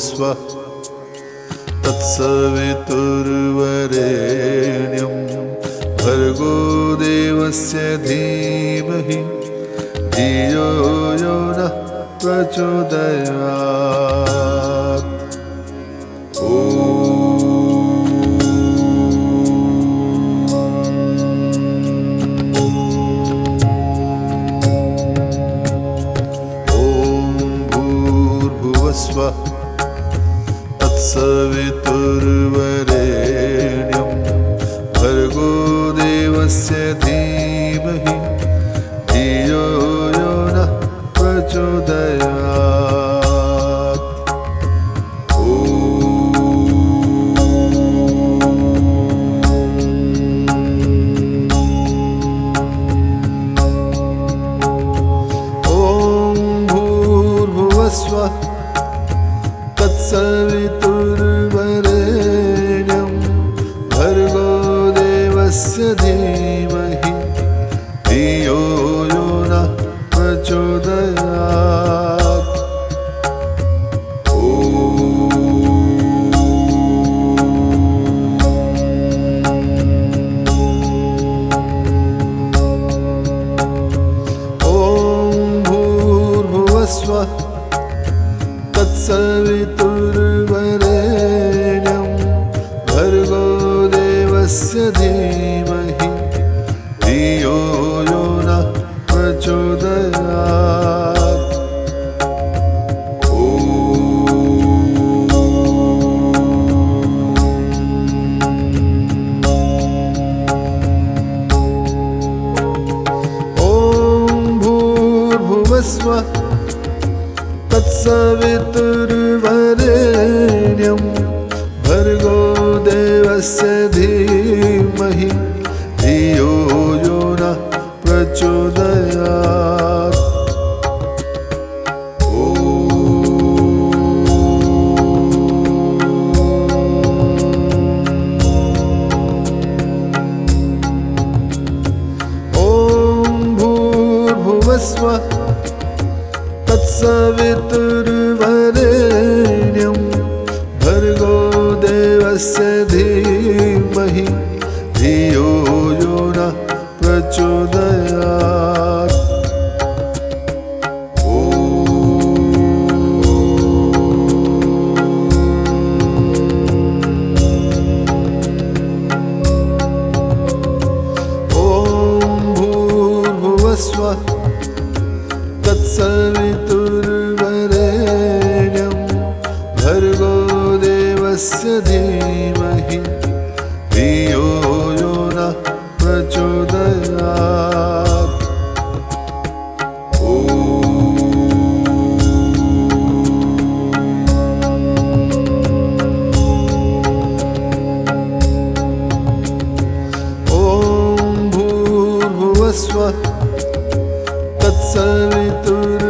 भूर्भुवस्व तत्सवितुर्वरेण्यं भर्गो देवस्य धीमहि। धियो यो नः प्रचोदयात्। ॐ भूर्भुवस्व तत्सवितुर्वरेण्यं भर्गो देवस्य धीमहि धियो यो नः प्रचोदयात्। ॐ तत्सवितुर्वरेण्यं भर्गो देवस्य धीमहि धियो यो तत्सवितुर्वरेण्यं भर्गो देवस्य धीमहि धियो यो नः प्रचोदयात्। ॐ भूर्भुवस्व तत्सवितुर्वरेण्यं भर्गो देवस्य धीमहि धियो यो नः प्रचोदयात् देवस्य धीमहि धियो यो नः प्रचोदयात्। ॐ भूर्भुवस्व तत्सवितुर्वरेण्यं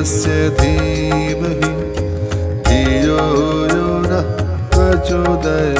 देवस्य धीमहि धियो यो नः प्रचोदयात्